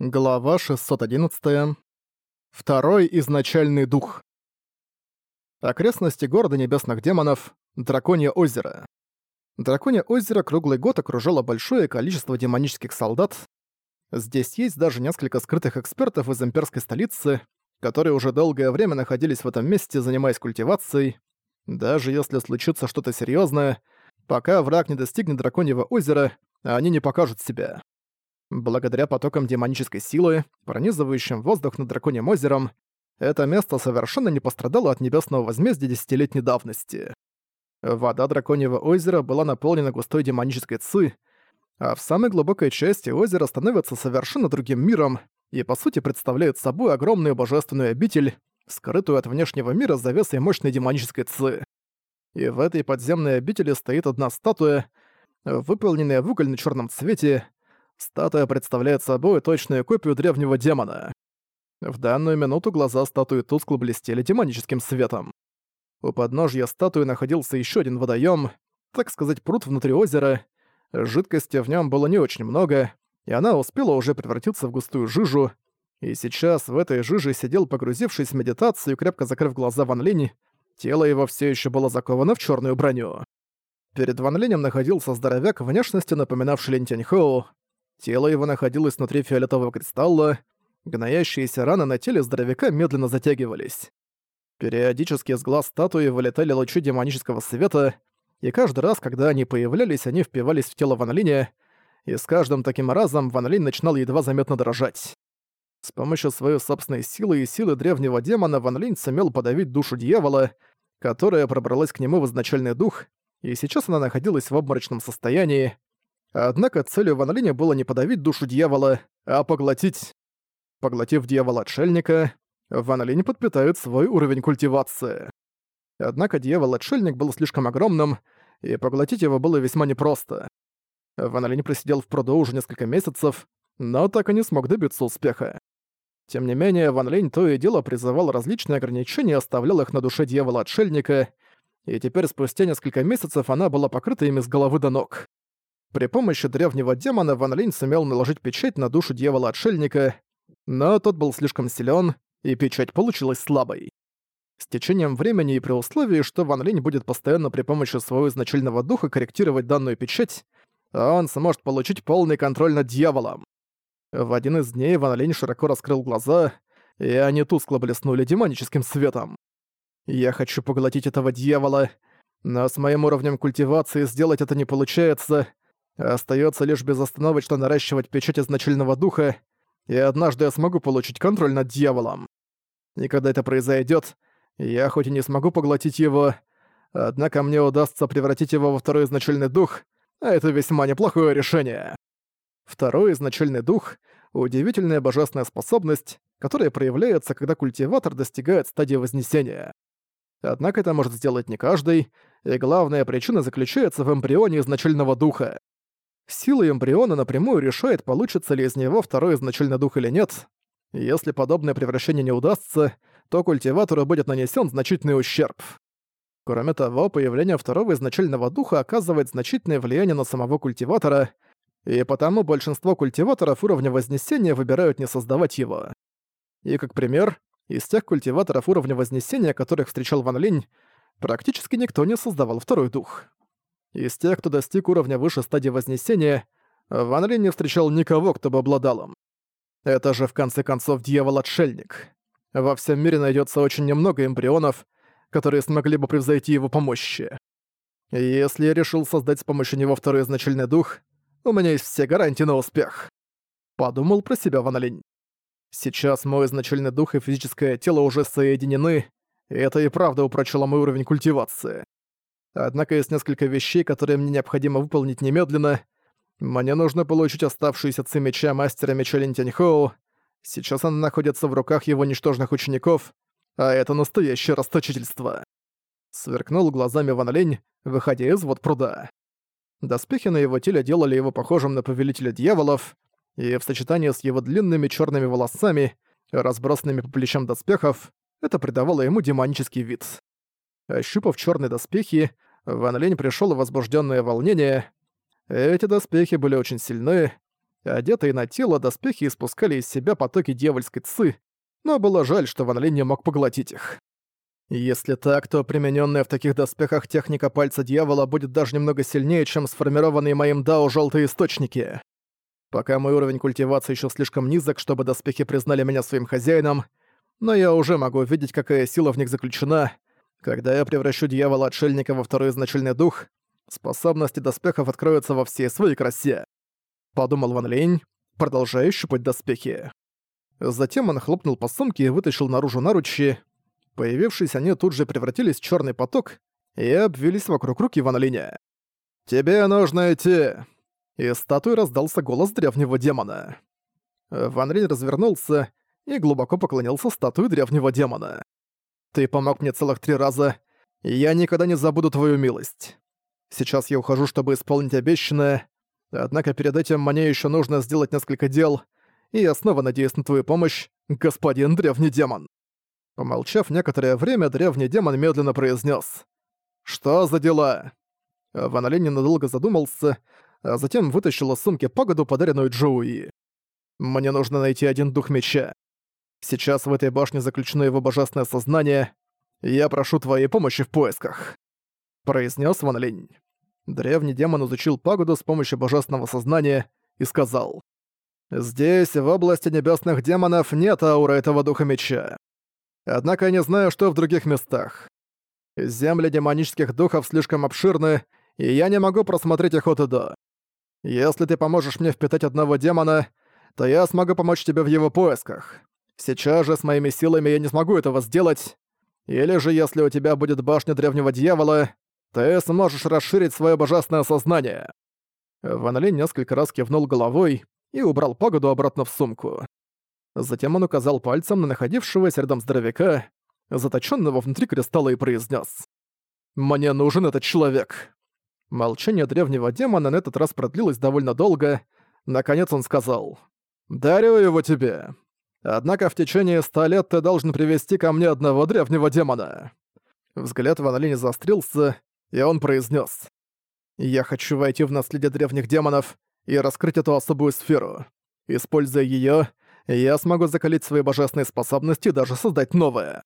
Глава 611. Второй изначальный дух. Окрестности города небесных демонов — Драконье озеро. Драконье озеро круглый год окружало большое количество демонических солдат. Здесь есть даже несколько скрытых экспертов из имперской столицы, которые уже долгое время находились в этом месте, занимаясь культивацией. Даже если случится что-то серьезное, пока враг не достигнет Драконьего озера, они не покажут себя. Благодаря потокам демонической силы, пронизывающим воздух над Драконьим озером, это место совершенно не пострадало от небесного возмездия десятилетней давности. Вода Драконьего озера была наполнена густой демонической ци, а в самой глубокой части озера становится совершенно другим миром и по сути представляет собой огромную божественную обитель, скрытую от внешнего мира завесой мощной демонической ци. И в этой подземной обители стоит одна статуя, выполненная в угольно-чёрном цвете, Статуя представляет собой точную копию древнего демона. В данную минуту глаза статуи тускло блестели демоническим светом. У подножья статуи находился еще один водоем, так сказать, пруд внутри озера. Жидкости в нем было не очень много, и она успела уже превратиться в густую жижу. И сейчас в этой жиже сидел, погрузившись в медитацию, крепко закрыв глаза Ван Линь. Тело его все еще было заковано в черную броню. Перед Ван Линем находился здоровяк, внешностью напоминавший Линь Тяньхоу. Тело его находилось внутри фиолетового кристалла, гноящиеся раны на теле здоровяка медленно затягивались. Периодически из глаз статуи вылетали лучи демонического света, и каждый раз, когда они появлялись, они впивались в тело Ван и с каждым таким разом Ван начинал едва заметно дрожать. С помощью своей собственной силы и силы древнего демона Ван сумел подавить душу дьявола, которая пробралась к нему в изначальный дух, и сейчас она находилась в обморочном состоянии, Однако целью Ван Линя было не подавить душу дьявола, а поглотить. Поглотив дьявола-отшельника, Ван Линь подпитает свой уровень культивации. Однако дьявол-отшельник был слишком огромным, и поглотить его было весьма непросто. Ван Линь просидел в пруду уже несколько месяцев, но так и не смог добиться успеха. Тем не менее, Ван Линь то и дело призывал различные ограничения и оставлял их на душе дьявола-отшельника, и теперь спустя несколько месяцев она была покрыта ими с головы до ног. При помощи древнего демона Ван Линь сумел наложить печать на душу дьявола-отшельника, но тот был слишком силен, и печать получилась слабой. С течением времени и при условии, что Ван Линь будет постоянно при помощи своего изначального духа корректировать данную печать, он сможет получить полный контроль над дьяволом. В один из дней Ван Линь широко раскрыл глаза, и они тускло блеснули демоническим светом. «Я хочу поглотить этого дьявола, но с моим уровнем культивации сделать это не получается, Остается лишь безостановочно наращивать печать изначального духа, и однажды я смогу получить контроль над дьяволом. И когда это произойдет, я хоть и не смогу поглотить его, однако мне удастся превратить его во второй изначальный дух, а это весьма неплохое решение. Второй изначальный дух — удивительная божественная способность, которая проявляется, когда культиватор достигает стадии Вознесения. Однако это может сделать не каждый, и главная причина заключается в эмбрионе изначального духа. Сила эмбриона напрямую решает, получится ли из него второй изначальный дух или нет. Если подобное превращение не удастся, то культиватору будет нанесен значительный ущерб. Кроме того, появление второго изначального духа оказывает значительное влияние на самого культиватора, и потому большинство культиваторов уровня Вознесения выбирают не создавать его. И как пример, из тех культиваторов уровня Вознесения, которых встречал Ван Линь, практически никто не создавал второй дух. Из тех, кто достиг уровня выше стадии Вознесения, Ван Линь не встречал никого, кто бы обладал им. Это же, в конце концов, дьявол-отшельник. Во всем мире найдется очень немного эмбрионов, которые смогли бы превзойти его по мощи. Если я решил создать с помощью него второй изначальный дух, у меня есть все гарантии на успех. Подумал про себя Ван Линь. Сейчас мой изначальный дух и физическое тело уже соединены, и это и правда упрочило мой уровень культивации. Однако есть несколько вещей, которые мне необходимо выполнить немедленно. Мне нужно получить оставшуюся ци меча мастера меча Линтяньхоу. Сейчас она находится в руках его ничтожных учеников, а это настоящее расточительство. Сверкнул глазами Ван Линь, выходя из вод пруда. Доспехи на его теле делали его похожим на повелителя дьяволов, и в сочетании с его длинными черными волосами, разбросанными по плечам доспехов, это придавало ему демонический вид. Ощупав черные доспехи, Ван Линь пришёл в возбужденное волнение. Эти доспехи были очень сильны. Одетые на тело доспехи испускали из себя потоки дьявольской ци, но было жаль, что Ван Линь не мог поглотить их. Если так, то примененная в таких доспехах техника пальца дьявола будет даже немного сильнее, чем сформированные моим Дао желтые источники. Пока мой уровень культивации еще слишком низок, чтобы доспехи признали меня своим хозяином, но я уже могу видеть, какая сила в них заключена. Когда я превращу дьявола-отшельника во второй изначальный дух, способности доспехов откроются во всей своей красе. Подумал Ван Линь, продолжая щупать доспехи. Затем он хлопнул по сумке и вытащил наружу наручи. Появившись, они тут же превратились в черный поток и обвились вокруг руки Ван Линя. «Тебе нужно идти!» Из статуи раздался голос древнего демона. Ван Линь развернулся и глубоко поклонился статуе древнего демона. «Ты помог мне целых три раза, и я никогда не забуду твою милость. Сейчас я ухожу, чтобы исполнить обещанное, однако перед этим мне еще нужно сделать несколько дел, и я снова надеюсь на твою помощь, господин древний демон». Помолчав некоторое время, древний демон медленно произнес: «Что за дела?» Ван Линь ненадолго задумался, а затем вытащил из сумки пагоду, подаренную Джоуи. «Мне нужно найти один дух меча. Сейчас в этой башне заключено его божественное сознание, я прошу твоей помощи в поисках», — произнес Ван Линь. Древний демон изучил пагоду с помощью божественного сознания и сказал, «Здесь, в области небесных демонов, нет ауры этого духа меча. Однако я не знаю, что в других местах. Земли демонических духов слишком обширны, и я не могу просмотреть их от и до. Если ты поможешь мне впитать одного демона, то я смогу помочь тебе в его поисках. Сейчас же с моими силами я не смогу этого сделать. Или же если у тебя будет башня древнего дьявола, ты сможешь расширить свое божественное сознание». Ван Ли несколько раз кивнул головой и убрал погоду обратно в сумку. Затем он указал пальцем на находившегося рядом здоровяка, заточенного внутри кристалла и произнес: «Мне нужен этот человек». Молчание древнего демона на этот раз продлилось довольно долго. Наконец он сказал, «Дарю его тебе. Однако в течение ста лет ты должен привести ко мне одного древнего демона». Взгляд Ван Ли заострился, и он произнес: «Я хочу войти в наследие древних демонов и раскрыть эту особую сферу. Используя ее, я смогу закалить свои божественные способности и даже создать новое.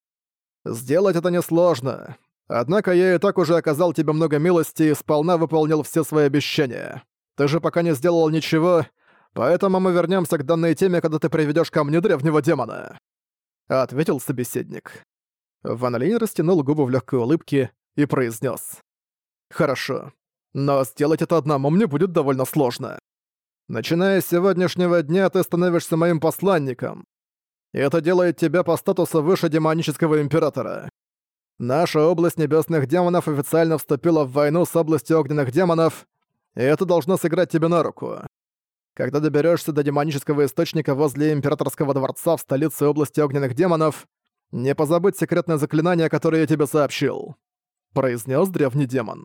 Сделать это несложно. Однако я и так уже оказал тебе много милости и сполна выполнил все свои обещания. Ты же пока не сделал ничего, поэтому мы вернемся к данной теме, когда ты приведешь ко мне древнего демона», — ответил собеседник. Ван Линь растянул губы в легкой улыбке и произнес: «Хорошо, но сделать это одному мне будет довольно сложно. Начиная с сегодняшнего дня ты становишься моим посланником. И это делает тебя по статусу выше демонического императора. Наша область небесных демонов официально вступила в войну с областью огненных демонов, и это должно сыграть тебе на руку. Когда доберешься до демонического источника возле императорского дворца в столице области огненных демонов, не позабудь секретное заклинание, которое я тебе сообщил», — произнес древний демон.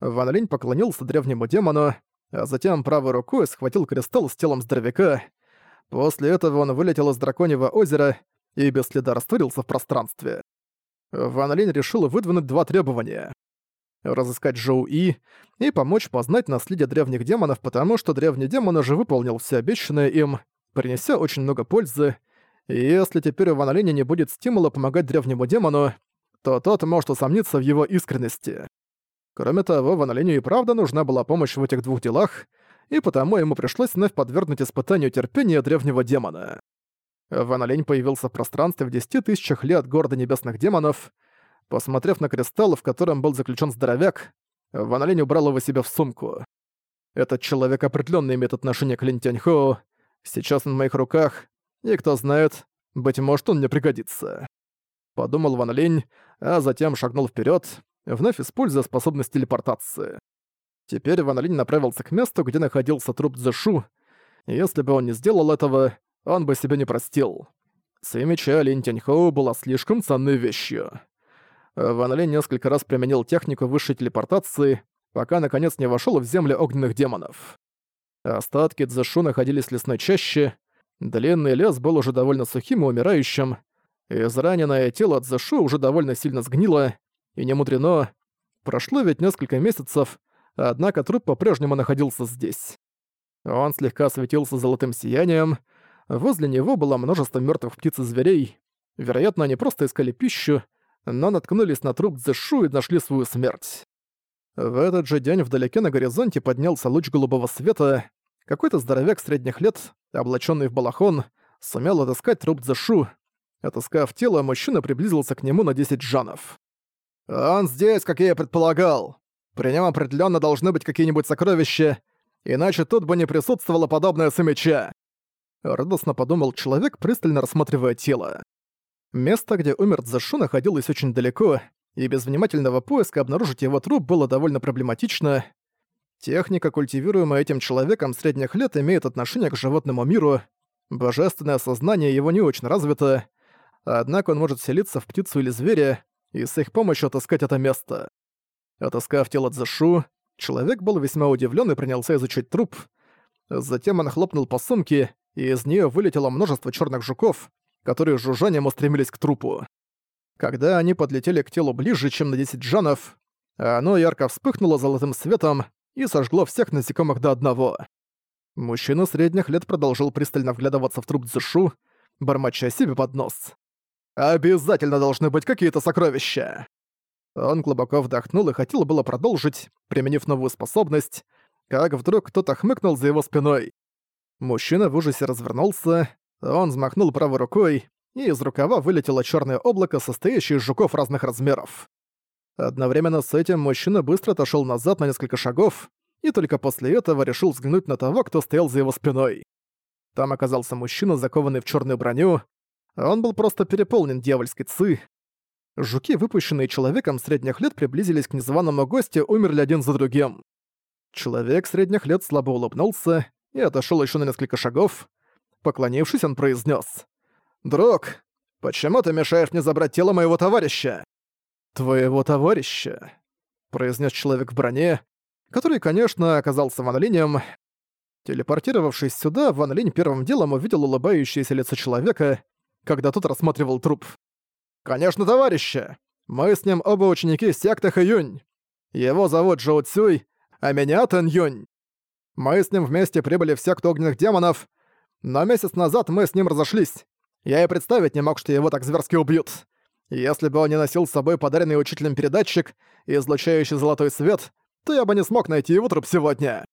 Ван Линь поклонился древнему демону, а затем правой рукой схватил кристалл с телом здоровяка. После этого он вылетел из драконьего озера и без следа растворился в пространстве. Ван Линь решил выдвинуть два требования. Разыскать Жоу И и помочь познать наследие древних демонов, потому что древний демон уже выполнил все обещанное им, принеся очень много пользы, и если теперь у Ван не будет стимула помогать древнему демону, то тот может усомниться в его искренности. Кроме того, Ван и правда нужна была помощь в этих двух делах, и потому ему пришлось вновь подвергнуть испытанию терпения древнего демона. Ван появился в пространстве в десяти тысячах лет города небесных демонов. Посмотрев на кристалл, в котором был заключен здоровяк, Ван Линь убрал его себе в сумку. Этот человек определенно имеет отношение к Лин Тяньхоу. Сейчас он в моих руках, и кто знает, быть может, он мне пригодится. Подумал Ван Линь, а затем шагнул вперед вновь используя способность телепортации. Теперь Ван Линь направился к месту, где находился труп Цзэшу. Если бы он не сделал этого, он бы себя не простил. Свимича Линь Тяньхоу была слишком ценной вещью. Ван Линь несколько раз применил технику высшей телепортации, пока наконец не вошел в земли огненных демонов. Остатки Цзэшу находились в лесной чаще, длинный лес был уже довольно сухим и умирающим, израненное тело Цзэшу уже довольно сильно сгнило, и не мудрено. Прошло ведь несколько месяцев, однако труп по-прежнему находился здесь. Он слегка светился золотым сиянием, возле него было множество мертвых птиц и зверей. Вероятно, они просто искали пищу, но наткнулись на труп Цзэшу и нашли свою смерть. В этот же день вдалеке на горизонте поднялся луч голубого света. Какой-то здоровяк средних лет, облаченный в балахон, сумел отыскать труп Цзэшу. Отыскав тело, мужчина приблизился к нему на 10 джанов. «Он здесь, как я и предполагал. При нем определенно должны быть какие-нибудь сокровища, иначе тут бы не присутствовало подобное сымеча». Радостно подумал человек, пристально рассматривая тело. Место, где умер Цзэшу, находилось очень далеко, и без внимательного поиска обнаружить его труп было довольно проблематично. Техника, культивируемая этим человеком средних лет, имеет отношение к животному миру. Божественное сознание его не очень развито, однако он может селиться в птицу или зверя и с их помощью отыскать это место. Отыскав тело Цзэшу, человек был весьма удивлен и принялся изучать труп. Затем он хлопнул по сумке, и из нее вылетело множество черных жуков, которые жужжанием устремились к трупу. Когда они подлетели к телу ближе, чем на 10 джанов, оно ярко вспыхнуло золотым светом и сожгло всех насекомых до одного. Мужчина средних лет продолжил пристально вглядываться в труп Цзышу, бормоча себе под нос. «Обязательно должны быть какие-то сокровища!» Он глубоко вдохнул и хотел было продолжить, применив новую способность, как вдруг кто-то хмыкнул за его спиной. Мужчина в ужасе развернулся, он взмахнул правой рукой, и из рукава вылетело черное облако, состоящее из жуков разных размеров. Одновременно с этим мужчина быстро отошел назад на несколько шагов, и только после этого решил взглянуть на того, кто стоял за его спиной. Там оказался мужчина, закованный в черную броню. Он был просто переполнен дьявольской ци. Жуки, выпущенные человеком средних лет, приблизились к незваному гостю, умерли один за другим. Человек средних лет слабо улыбнулся и отошел еще на несколько шагов, Поклонившись, он произнес: «Друг, почему ты мешаешь мне забрать тело моего товарища?» «Твоего товарища?» — произнес человек в броне, который, конечно, оказался Ван Линем. Телепортировавшись сюда, Ван Линь первым делом увидел улыбающееся лицо человека, когда тот рассматривал труп. «Конечно, товарища! Мы с ним оба ученики секты Хэюнь. Его зовут Джоу Цюй, а меня Тэн Юнь. Мы с ним вместе прибыли в секту огненных демонов, но месяц назад мы с ним разошлись. Я и представить не мог, что его так зверски убьют. Если бы он не носил с собой подаренный учителем передатчик, излучающий золотой свет, то я бы не смог найти его труп сегодня.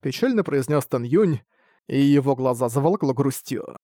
Печально произнес Тан Юнь, и его глаза заволокло грустью.